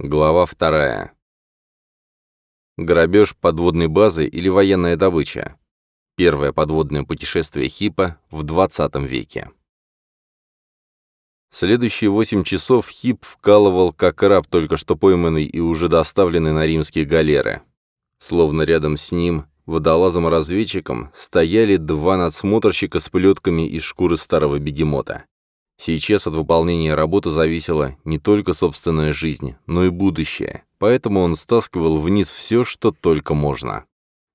Глава вторая. Грабеж подводной базы или военная добыча. Первое подводное путешествие Хипа в 20 веке. Следующие восемь часов Хип вкалывал, как раб, только что пойманный и уже доставленный на римские галеры. Словно рядом с ним, водолазом-разведчиком, стояли два надсмотрщика с плетками из шкуры старого бегемота. Сейчас от выполнения работы зависела не только собственная жизнь, но и будущее, поэтому он стаскивал вниз все, что только можно.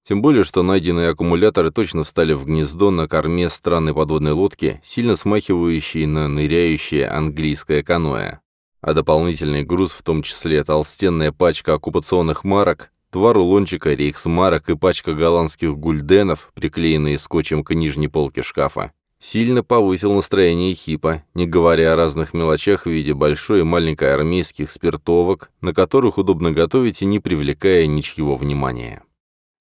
Тем более, что найденные аккумуляторы точно встали в гнездо на корме странной подводной лодки, сильно смахивающей на ныряющее английское каноэ. А дополнительный груз, в том числе толстенная пачка оккупационных марок, два рулончика рейхсмарок и пачка голландских гульденов, приклеенные скотчем к нижней полке шкафа, сильно повысил настроение Хипа, не говоря о разных мелочах в виде большой и маленькой армейских спиртовок, на которых удобно готовить и не привлекая ничьего внимания.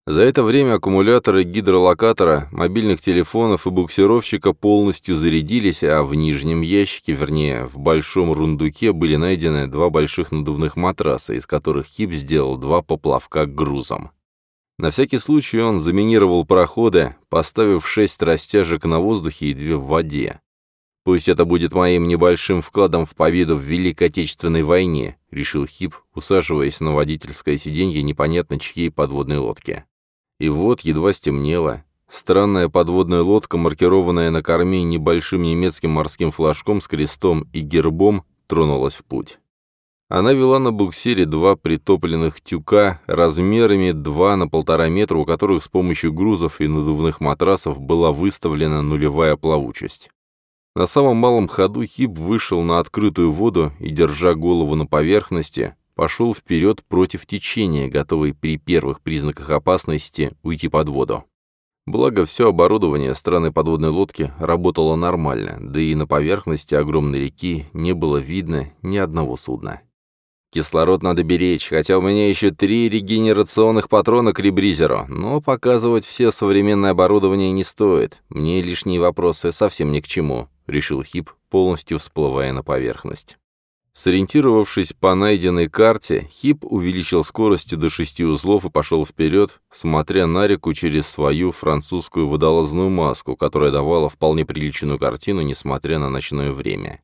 За это время аккумуляторы гидролокатора, мобильных телефонов и буксировщика полностью зарядились, а в нижнем ящике, вернее, в большом рундуке были найдены два больших надувных матраса, из которых Хип сделал два поплавка к грузам. На всякий случай он заминировал проходы, поставив шесть растяжек на воздухе и две в воде. «Пусть это будет моим небольшим вкладом в победу в Великой Отечественной войне», — решил Хип, усаживаясь на водительское сиденье непонятно чьей подводной лодки. И вот едва стемнело. Странная подводная лодка, маркированная на корме небольшим немецким морским флажком с крестом и гербом, тронулась в путь. Она вела на буксире два притопленных тюка размерами 2 на полтора метра, у которых с помощью грузов и надувных матрасов была выставлена нулевая плавучесть. На самом малом ходу Хип вышел на открытую воду и, держа голову на поверхности, пошел вперед против течения, готовый при первых признаках опасности уйти под воду. Благо, все оборудование странной подводной лодки работало нормально, да и на поверхности огромной реки не было видно ни одного судна. Кислород надо беречь, хотя у меня еще три регенерационных патрона к ребризеру, но показывать все современное оборудование не стоит. Мне лишние вопросы совсем ни к чему», — решил Хип, полностью всплывая на поверхность. Сориентировавшись по найденной карте, Хип увеличил скорость до шести узлов и пошел вперед, смотря на реку через свою французскую водолазную маску, которая давала вполне приличную картину, несмотря на ночное время.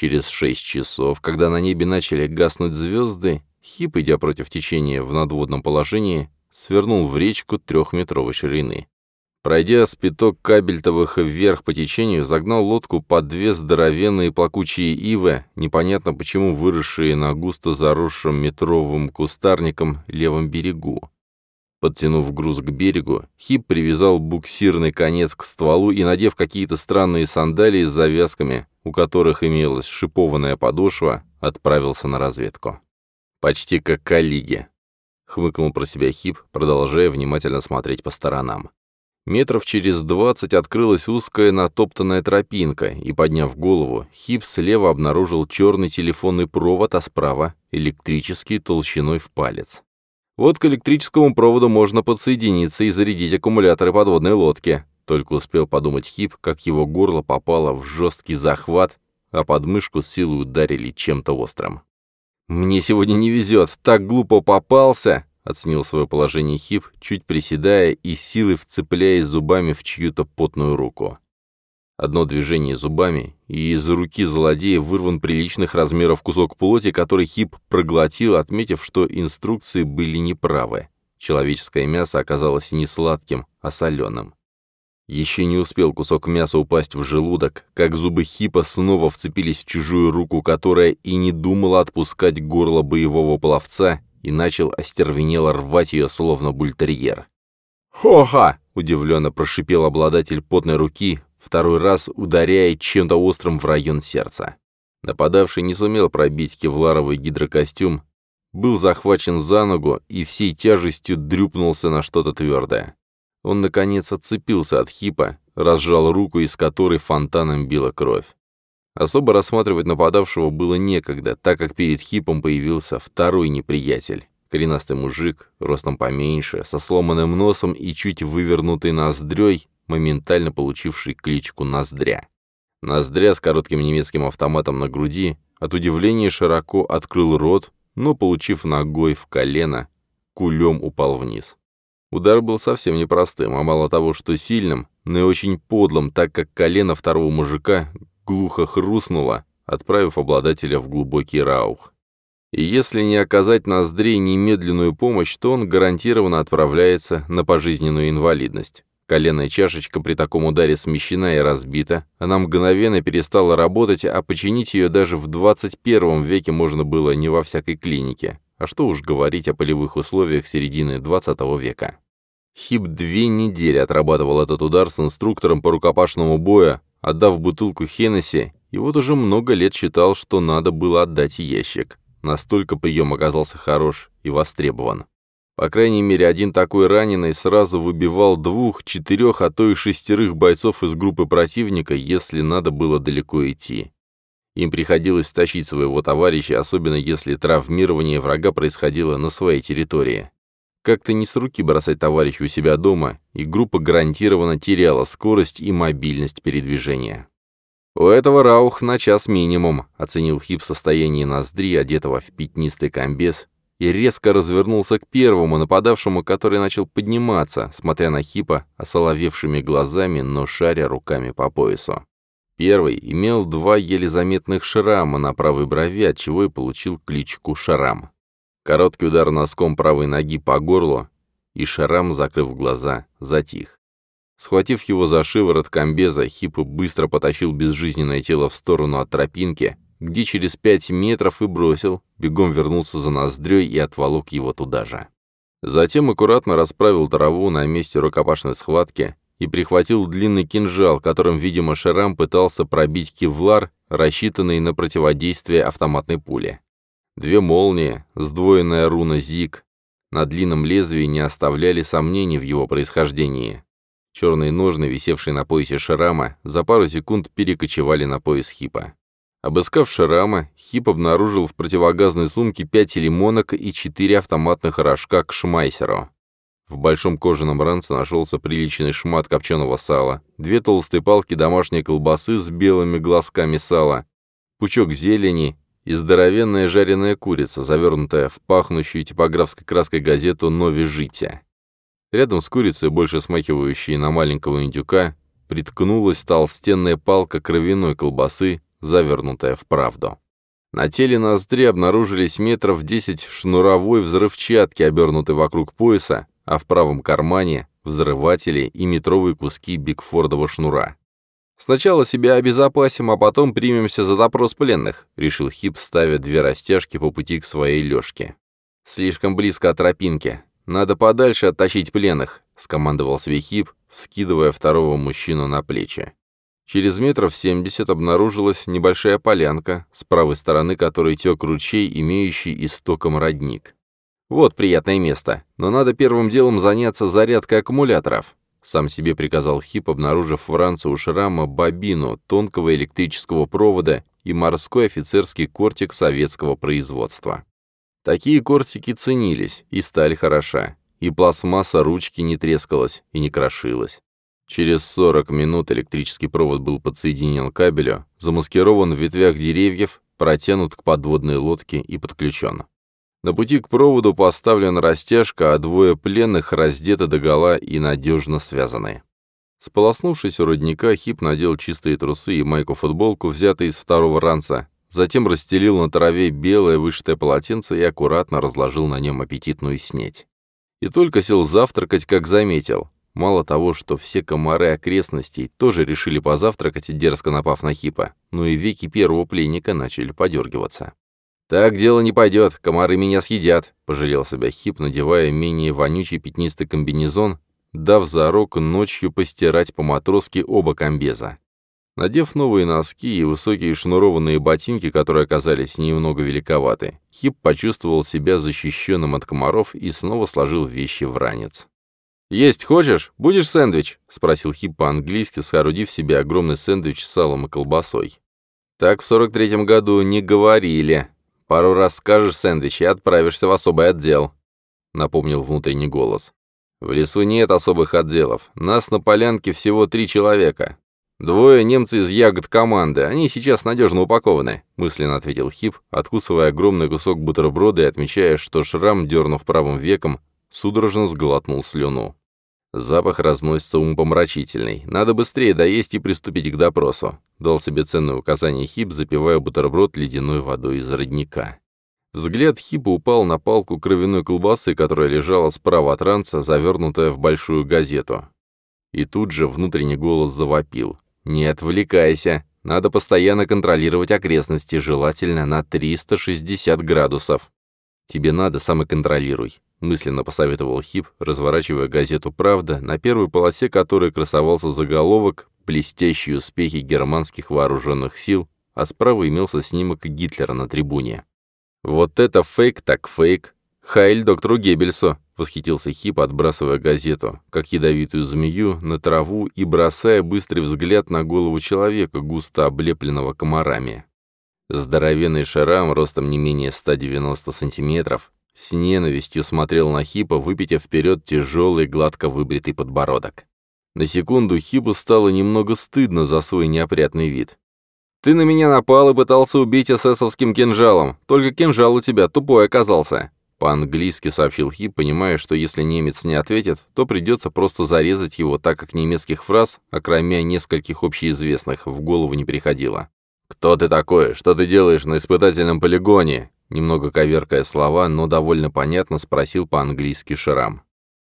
Через шесть часов, когда на небе начали гаснуть звезды, Хип, идя против течения в надводном положении, свернул в речку трехметровой ширины. Пройдя с пяток кабельтовых вверх по течению, загнал лодку под две здоровенные плакучие ивы, непонятно почему выросшие на густо заросшем метровым кустарником левом берегу. Подтянув груз к берегу, Хип привязал буксирный конец к стволу и, надев какие-то странные сандалии с завязками, у которых имелась шипованная подошва, отправился на разведку. «Почти как коллеги», — хмыкнул про себя Хип, продолжая внимательно смотреть по сторонам. Метров через двадцать открылась узкая натоптанная тропинка, и, подняв голову, Хип слева обнаружил черный телефонный провод, а справа — электрический толщиной в палец. Вот к электрическому проводу можно подсоединиться и зарядить аккумуляторы подводной лодки. Только успел подумать Хип, как его горло попало в жесткий захват, а подмышку с силой ударили чем-то острым. «Мне сегодня не везет, так глупо попался!» — оценил свое положение Хип, чуть приседая и силой вцепляясь зубами в чью-то потную руку. Одно движение зубами, и из руки злодея вырван приличных размеров кусок плоти, который Хип проглотил, отметив, что инструкции были неправы. Человеческое мясо оказалось не сладким, а соленым. Еще не успел кусок мяса упасть в желудок, как зубы Хипа снова вцепились в чужую руку, которая и не думала отпускать горло боевого пловца, и начал остервенело рвать ее, словно бультерьер. «Хо-ха!» — удивленно прошипел обладатель потной руки, второй раз ударяя чем-то острым в район сердца. Нападавший не сумел пробить кевларовый гидрокостюм, был захвачен за ногу и всей тяжестью дрюпнулся на что-то твердое. Он, наконец, отцепился от хипа, разжал руку, из которой фонтаном била кровь. Особо рассматривать нападавшего было некогда, так как перед хипом появился второй неприятель. Коренастый мужик, ростом поменьше, со сломанным носом и чуть вывернутой ноздрёй, моментально получивший кличку Ноздря. Ноздря с коротким немецким автоматом на груди от удивления широко открыл рот, но, получив ногой в колено, кулем упал вниз. Удар был совсем непростым, а мало того, что сильным, но и очень подлым, так как колено второго мужика глухо хрустнуло, отправив обладателя в глубокий раух. И если не оказать ноздрей немедленную помощь, то он гарантированно отправляется на пожизненную инвалидность. Коленная чашечка при таком ударе смещена и разбита, она мгновенно перестала работать, а починить ее даже в 21 веке можно было не во всякой клинике. А что уж говорить о полевых условиях середины 20 века. Хип две недели отрабатывал этот удар с инструктором по рукопашному бою, отдав бутылку Хеннесси, и вот уже много лет считал, что надо было отдать ящик. Настолько прием оказался хорош и востребован. По крайней мере, один такой раненый сразу выбивал двух, четырех, а то и шестерых бойцов из группы противника, если надо было далеко идти. Им приходилось тащить своего товарища, особенно если травмирование врага происходило на своей территории. Как-то не с руки бросать товарища у себя дома, и группа гарантированно теряла скорость и мобильность передвижения. «У этого Раух на час минимум», — оценил Хип состояние ноздри, одетого в пятнистый комбез, и резко развернулся к первому нападавшему, который начал подниматься, смотря на Хипа осоловевшими глазами, но шаря руками по поясу. Первый имел два еле заметных шрама на правой брови, от чего и получил кличку Шрам. Короткий удар носком правой ноги по горлу, и Шрам, закрыв глаза, затих. Схватив его за шиворот комбеза, Хипа быстро потащил безжизненное тело в сторону от тропинки, где через пять метров и бросил, бегом вернулся за ноздрёй и отволок его туда же. Затем аккуратно расправил траву на месте рукопашной схватки и прихватил длинный кинжал, которым, видимо, Шерам пытался пробить кевлар, рассчитанный на противодействие автоматной пуле. Две молнии, сдвоенная руна Зиг, на длинном лезвии не оставляли сомнений в его происхождении. Черные ножны, висевшие на поясе Шерама, за пару секунд перекочевали на пояс Хипа. Обыскав Шрама, Хип обнаружил в противогазной сумке пять лимонок и четыре автоматных рожка к шмайсеру. В большом кожаном ранце нашелся приличный шмат копченого сала, две толстые палки домашней колбасы с белыми глазками сала, пучок зелени и здоровенная жареная курица, завернутая в пахнущую типографской краской газету «Нови жития». Рядом с курицей, больше смахивающей на маленького индюка, приткнулась толстенная палка кровяной колбасы, завернутая в правду. На теле ноздри обнаружились метров десять шнуровой взрывчатки, обернутой вокруг пояса, а в правом кармане — взрыватели и метровые куски Бигфордова шнура. «Сначала себя обезопасим, а потом примемся за допрос пленных», — решил Хип, ставя две растяжки по пути к своей лёжке. «Слишком близко от тропинки. Надо подальше оттащить пленных», — скомандовал себе Хип, вскидывая второго мужчину на плечи. Через метров семьдесят обнаружилась небольшая полянка, с правой стороны которой тек ручей, имеющий истоком родник. Вот приятное место, но надо первым делом заняться зарядкой аккумуляторов. Сам себе приказал Хип, обнаружив в ранце у шрама бобину тонкого электрического провода и морской офицерский кортик советского производства. Такие кортики ценились, и сталь хороша, и пластмасса ручки не трескалась и не крошилась. Через 40 минут электрический провод был подсоединен к кабелю, замаскирован в ветвях деревьев, протянут к подводной лодке и подключен. На пути к проводу поставлена растяжка, а двое пленных раздеты догола и надежно связаны. Сполоснувшись у родника, Хип надел чистые трусы и майку-футболку, взятые из второго ранца, затем расстелил на траве белое вышитое полотенце и аккуратно разложил на нем аппетитную снеть. И только сел завтракать, как заметил. Мало того, что все комары окрестностей тоже решили позавтракать, дерзко напав на Хипа, но и веки первого пленника начали подергиваться. «Так дело не пойдет, комары меня съедят», — пожалел себя Хип, надевая менее вонючий пятнистый комбинезон, дав зарок ночью постирать по-матросски оба комбеза. Надев новые носки и высокие шнурованные ботинки, которые оказались немного великоваты, Хип почувствовал себя защищенным от комаров и снова сложил вещи в ранец. «Есть хочешь? Будешь сэндвич?» — спросил Хип по-английски, соорудив себе огромный сэндвич с салом и колбасой. «Так в сорок третьем году не говорили. Пару раз скажешь сэндвич и отправишься в особый отдел», — напомнил внутренний голос. «В лесу нет особых отделов. Нас на полянке всего три человека. «Двое немцы из ягод команды, они сейчас надежно упакованы», — мысленно ответил Хип, откусывая огромный кусок бутерброда и отмечая, что шрам, дернув правым веком, судорожно сглотнул слюну. Запах разносится умопомрачительный. Надо быстрее доесть и приступить к допросу. Дал себе ценное указание Хип, запивая бутерброд ледяной водой из родника. Взгляд Хипа упал на палку кровяной колбасы, которая лежала справа от ранца, завернутая в большую газету. И тут же внутренний голос завопил. «Не отвлекайся! Надо постоянно контролировать окрестности, желательно на 360 градусов. Тебе надо, самоконтролируй», — мысленно посоветовал Хип, разворачивая газету «Правда», на первой полосе которой красовался заголовок «Блестящие успехи германских вооруженных сил», а справа имелся снимок Гитлера на трибуне. «Вот это фейк так фейк! Хайль доктору Геббельсу!» — восхитился Хип, отбрасывая газету, как ядовитую змею, на траву и бросая быстрый взгляд на голову человека, густо облепленного комарами. Здоровенный шарам, ростом не менее 190 сантиметров, с ненавистью смотрел на Хипа, выпитя вперед тяжелый, гладко выбритый подбородок. На секунду Хипу стало немного стыдно за свой неопрятный вид. «Ты на меня напал и пытался убить эсэсовским кинжалом, только кинжал у тебя тупой оказался. По-английски сообщил Хип, понимая, что если немец не ответит, то придется просто зарезать его, так как немецких фраз, окромя нескольких общеизвестных, в голову не приходило. «Кто ты такой? Что ты делаешь на испытательном полигоне?» Немного коверкая слова, но довольно понятно спросил по-английски Шрам.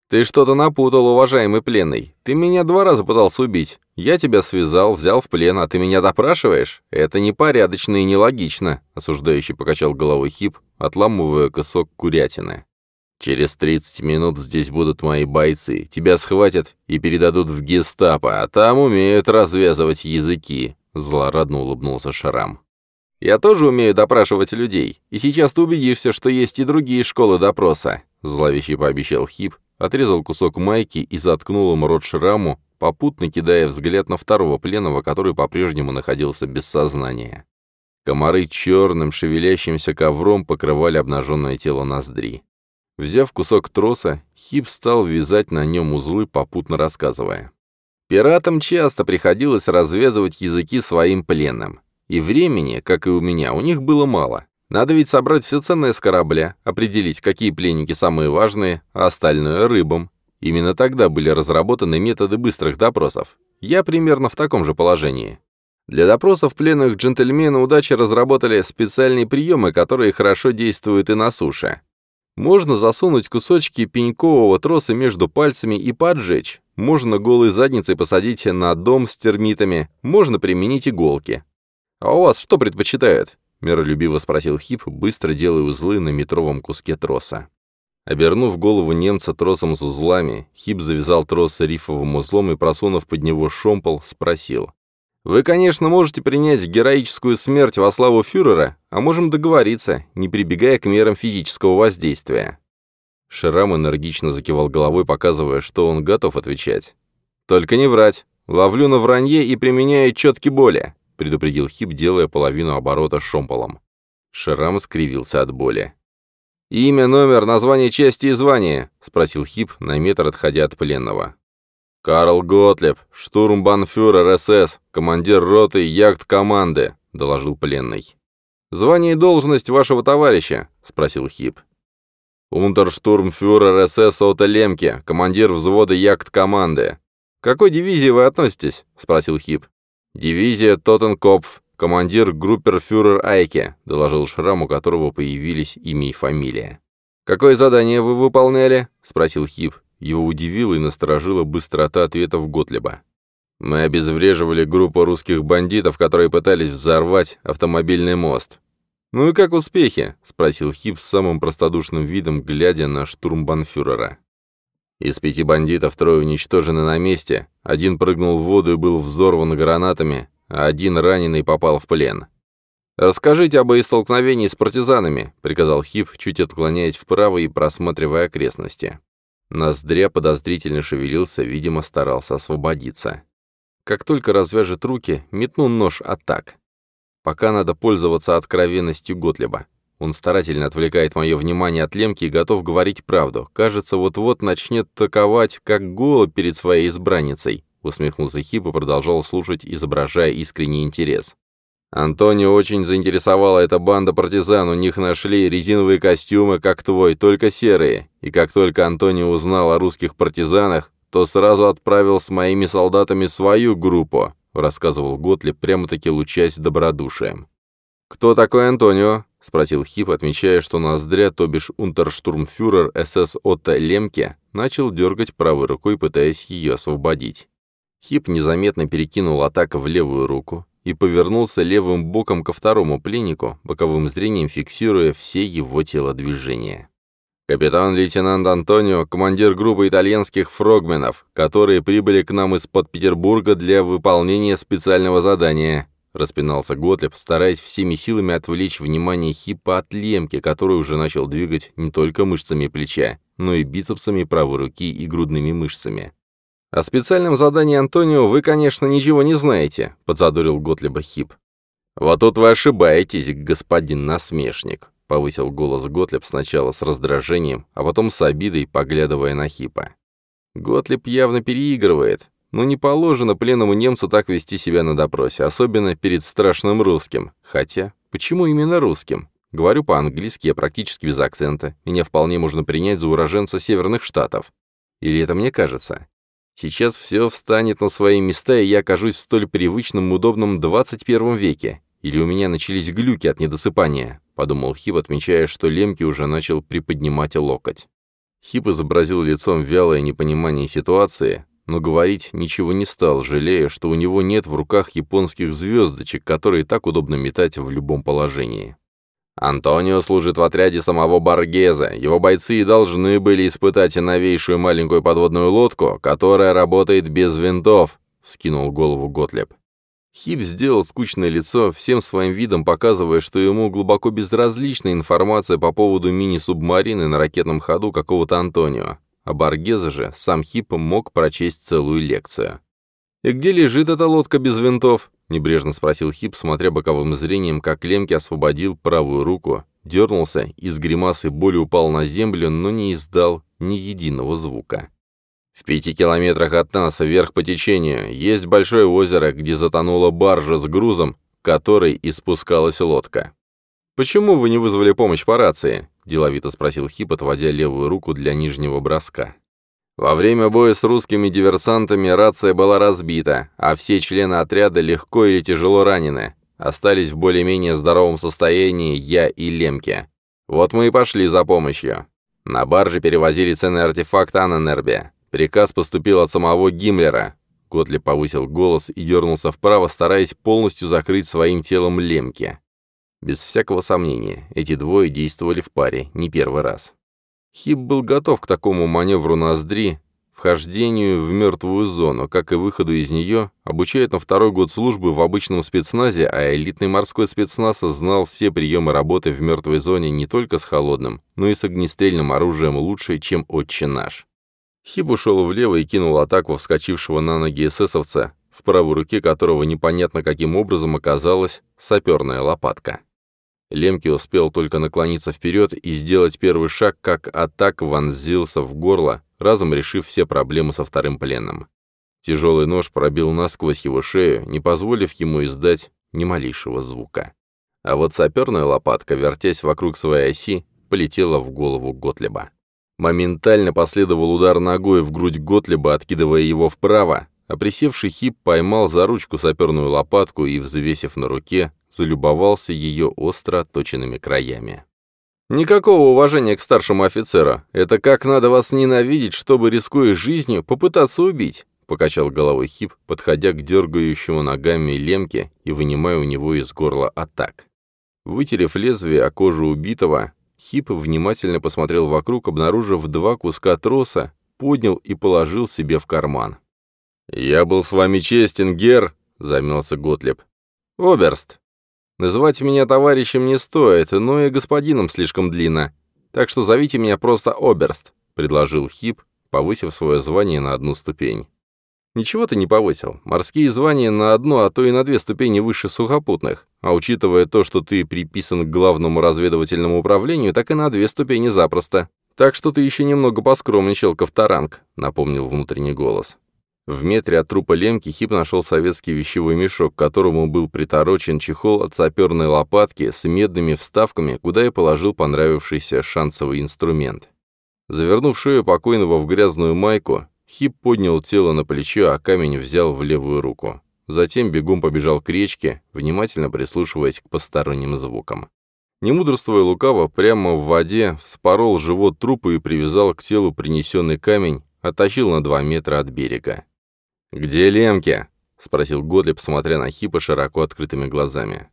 «Ты что-то напутал, уважаемый пленный. Ты меня два раза пытался убить. Я тебя связал, взял в плен, а ты меня допрашиваешь? Это непорядочно и нелогично», — осуждающий покачал головой Хип, отламывая кусок курятины. «Через 30 минут здесь будут мои бойцы. Тебя схватят и передадут в гестапо, а там умеют развязывать языки», — злорадно улыбнулся Шарам. «Я тоже умею допрашивать людей, и сейчас ты убедишься, что есть и другие школы допроса», — зловеще пообещал Хип, отрезал кусок майки и заткнул им рот Шраму, попутно кидая взгляд на второго пленного, который по-прежнему находился без сознания. Комары черным шевелящимся ковром покрывали обнаженное тело ноздри. Взяв кусок троса, Хип стал вязать на нем узлы, попутно рассказывая. Пиратам часто приходилось развязывать языки своим пленным. И времени, как и у меня, у них было мало. Надо ведь собрать все ценное с корабля, определить, какие пленники самые важные, а остальное — рыбам. Именно тогда были разработаны методы быстрых допросов. Я примерно в таком же положении. Для допросов пленных джентльмена удачи разработали специальные приемы, которые хорошо действуют и на суше. Можно засунуть кусочки пенькового троса между пальцами и поджечь. Можно голой задницей посадить на дом с термитами. Можно применить иголки. «А у вас что предпочитают?» — миролюбиво спросил Хип, быстро делая узлы на метровом куске троса. Обернув голову немца тросом с узлами, Хип завязал трос рифовым узлом и, просунув под него шомпол, спросил. Вы, конечно, можете принять героическую смерть во славу фюрера, а можем договориться, не прибегая к мерам физического воздействия». Шрам энергично закивал головой, показывая, что он готов отвечать. «Только не врать. Ловлю на вранье и применяю четки боли», — предупредил Хип, делая половину оборота шомполом. Шрам скривился от боли. «Имя, номер, название части и звание?» — спросил Хип, на метр отходя от пленного. «Карл Готлеб, штурмбанфюрер СС, командир роты яхт-команды», — доложил пленный. «Звание и должность вашего товарища?» — спросил Хип. «Унтерштурмфюрер СС Ота Лемке, командир взвода яхт-команды». «К какой дивизии вы относитесь?» — спросил Хип. «Дивизия Тотенкопф, командир групперфюрер Айке», — доложил Шрам, у которого появились имя и фамилия. «Какое задание вы выполняли?» — спросил Хип. Его удивила и насторожила быстрота ответов Готлеба. «Мы обезвреживали группу русских бандитов, которые пытались взорвать автомобильный мост». «Ну и как успехи?» — спросил Хип с самым простодушным видом, глядя на штурмбанфюрера. Из пяти бандитов трое уничтожены на месте, один прыгнул в воду и был взорван гранатами, а один раненый попал в плен. «Расскажите об столкновении с партизанами», — приказал Хип, чуть отклоняясь вправо и просматривая окрестности. Ноздря подозрительно шевелился, видимо, старался освободиться. Как только развяжет руки, метну нож атак. Пока надо пользоваться откровенностью Готлеба. Он старательно отвлекает мое внимание от лемки и готов говорить правду. Кажется, вот-вот начнет таковать, как голубь перед своей избранницей. усмехнулся Хип и продолжал слушать, изображая искренний интерес. Антонио очень заинтересовала эта банда партизан, у них нашли резиновые костюмы, как твой, только серые. И как только Антонио узнал о русских партизанах, то сразу отправил с моими солдатами свою группу, рассказывал Готлиб, прямо-таки лучась добродушием. «Кто такой Антонио?» — спросил Хип, отмечая, что ноздря, то бишь унтерштурмфюрер СС Отто Лемке, начал дергать правой рукой, пытаясь ее освободить. Хип незаметно перекинул атаку в левую руку, и повернулся левым боком ко второму пленнику, боковым зрением фиксируя все его телодвижения. «Капитан-лейтенант Антонио, командир группы итальянских фрогменов, которые прибыли к нам из-под Петербурга для выполнения специального задания», распинался Готлеб, стараясь всеми силами отвлечь внимание Хипа от лемки, который уже начал двигать не только мышцами плеча, но и бицепсами правой руки и грудными мышцами. «О специальном задании Антонио вы, конечно, ничего не знаете», — подзадорил Готлиба Хип. «Вот тут вы ошибаетесь, господин насмешник», — повысил голос Готлиб сначала с раздражением, а потом с обидой, поглядывая на Хипа. Готлиб явно переигрывает, но не положено пленному немцу так вести себя на допросе, особенно перед страшным русским. Хотя, почему именно русским? Говорю по-английски, я практически без акцента. Меня вполне можно принять за уроженца Северных Штатов. Или это мне кажется? Сейчас все встанет на свои места, и я окажусь в столь привычном и удобном 21 веке. Или у меня начались глюки от недосыпания, подумал Хип, отмечая, что Лемке уже начал приподнимать локоть. Хип изобразил лицом вялое непонимание ситуации, но говорить ничего не стал, жалея, что у него нет в руках японских звездочек, которые так удобно метать в любом положении. Антонио служит в отряде самого Боргезе. Его бойцы и должны были испытать новейшую маленькую подводную лодку, которая работает без винтов», — вскинул голову Готлеб. Хип сделал скучное лицо, всем своим видом показывая, что ему глубоко безразлична информация по поводу мини-субмарины на ракетном ходу какого-то Антонио. О Боргезе же сам Хип мог прочесть целую лекцию. «И где лежит эта лодка без винтов?» — небрежно спросил Хип, смотря боковым зрением, как Лемке освободил правую руку, дернулся и с гримасой боли упал на землю, но не издал ни единого звука. В пяти километрах от нас, вверх по течению, есть большое озеро, где затонула баржа с грузом, которой и спускалась лодка. «Почему вы не вызвали помощь по рации?» — деловито спросил Хип, отводя левую руку для нижнего броска. Во время боя с русскими диверсантами рация была разбита, а все члены отряда легко или тяжело ранены. Остались в более-менее здоровом состоянии я и Лемке. Вот мы и пошли за помощью. На барже перевозили ценный артефакт Анненербе. Приказ поступил от самого Гиммлера. Готли повысил голос и дернулся вправо, стараясь полностью закрыть своим телом Лемке. Без всякого сомнения, эти двое действовали в паре не первый раз. Хип был готов к такому маневру ноздри, вхождению в мертвую зону, как и выходу из нее, обучает на второй год службы в обычном спецназе, а элитный морской спецназ знал все приемы работы в мертвой зоне не только с холодным, но и с огнестрельным оружием лучше, чем отче наш. Хиб ушел влево и кинул атаку вскочившего на ноги эсэсовца, в правой руке которого непонятно каким образом оказалась саперная лопатка. Лемки успел только наклониться вперед и сделать первый шаг, как атак вонзился в горло, разом решив все проблемы со вторым пленным. Тяжелый нож пробил насквозь его шею, не позволив ему издать ни малейшего звука. А вот саперная лопатка, вертясь вокруг своей оси, полетела в голову Готлеба. Моментально последовал удар ногой в грудь Готлеба, откидывая его вправо, а присевший хип поймал за ручку саперную лопатку и, взвесив на руке, залюбовался ее остро отточенными краями. «Никакого уважения к старшему офицеру. Это как надо вас ненавидеть, чтобы, рискуя жизнью, попытаться убить», — покачал головой Хип, подходя к дергающему ногами лемке и вынимая у него из горла атак. Вытерев лезвие о кожу убитого, Хип внимательно посмотрел вокруг, обнаружив два куска троса, поднял и положил себе в карман. «Я был с вами честен, герр», — замялся Готлеб. «Оберст», Называть меня товарищем не стоит, но и господином слишком длинно. Так что зовите меня просто Оберст», — предложил Хип, повысив свое звание на одну ступень. «Ничего ты не повысил. Морские звания на одну, а то и на две ступени выше сухопутных. А учитывая то, что ты приписан к главному разведывательному управлению, так и на две ступени запросто. Так что ты еще немного поскромничал, Ковторанг», — напомнил внутренний голос. В метре от трупа Лемки Хип нашел советский вещевой мешок, к которому был приторочен чехол от саперной лопатки с медными вставками, куда и положил понравившийся шансовый инструмент. Завернув шею покойного в грязную майку, Хип поднял тело на плечо, а камень взял в левую руку. Затем бегом побежал к речке, внимательно прислушиваясь к посторонним звукам. Не лукаво, прямо в воде вспорол живот трупа и привязал к телу принесенный камень, оттащил на два метра от берега. «Где Лемки?» — спросил Готлеб, смотря на Хипа широко открытыми глазами.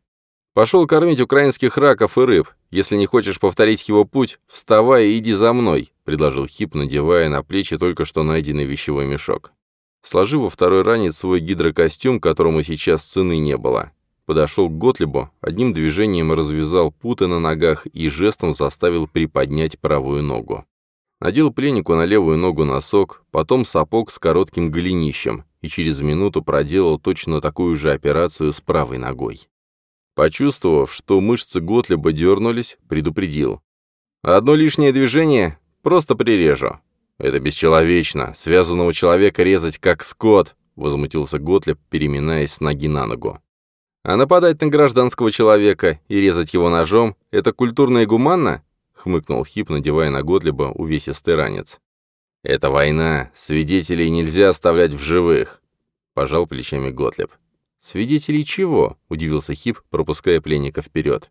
«Пошел кормить украинских раков и рыб. Если не хочешь повторить его путь, вставай и иди за мной», — предложил Хип, надевая на плечи только что найденный вещевой мешок. Сложив во второй ранец свой гидрокостюм, которому сейчас цены не было, подошел к Готлибу, одним движением развязал путы на ногах и жестом заставил приподнять правую ногу. Надел пленнику на левую ногу носок, потом сапог с коротким голенищем и через минуту проделал точно такую же операцию с правой ногой. Почувствовав, что мышцы Готлиба дернулись, предупредил. «Одно лишнее движение просто прирежу». «Это бесчеловечно. Связанного человека резать как скот», — возмутился Готлиб, переминаясь с ноги на ногу. А нападать на гражданского человека и резать его ножом — это культурно и гуманно?» — хмыкнул Хип, надевая на Готлиба увесистый ранец. «Это война. Свидетелей нельзя оставлять в живых», — пожал плечами Готлиб. «Свидетелей чего?» — удивился Хип, пропуская пленника вперед.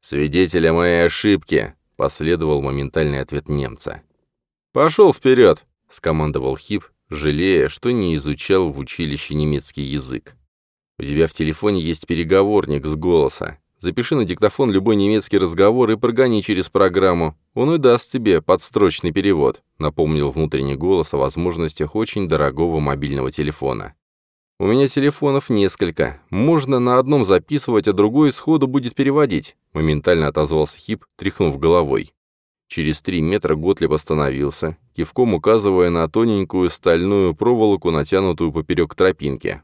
«Свидетеля моей ошибки», — последовал моментальный ответ немца. «Пошел вперед!» — скомандовал Хип, жалея, что не изучал в училище немецкий язык. У тебя в телефоне есть переговорник с голоса. Запиши на диктофон любой немецкий разговор и прогони через программу. Он и даст тебе подстрочный перевод», — напомнил внутренний голос о возможностях очень дорогого мобильного телефона. «У меня телефонов несколько. Можно на одном записывать, а другой сходу будет переводить», — моментально отозвался Хип, тряхнув головой. Через три метра Готлеб остановился, кивком указывая на тоненькую стальную проволоку, натянутую поперек тропинки.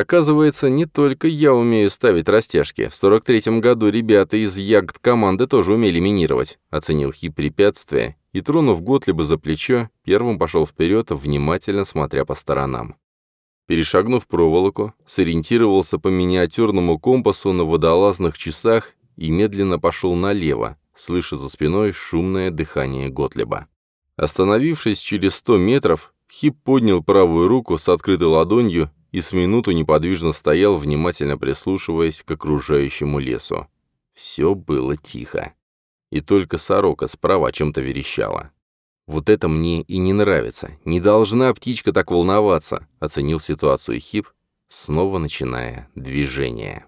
Оказывается, не только я умею ставить растяжки. В 43-м году ребята из ягд команды тоже умели минировать. Оценил хип препятствия и, тронув Готлиба за плечо, первым пошел вперед, внимательно смотря по сторонам. Перешагнув проволоку, сориентировался по миниатюрному компасу на водолазных часах и медленно пошел налево, слыша за спиной шумное дыхание Готлиба. Остановившись через 100 метров, Хип поднял правую руку с открытой ладонью и с минуту неподвижно стоял, внимательно прислушиваясь к окружающему лесу. Все было тихо. И только сорока справа о чем-то верещала. «Вот это мне и не нравится. Не должна птичка так волноваться», — оценил ситуацию Хип, снова начиная движение.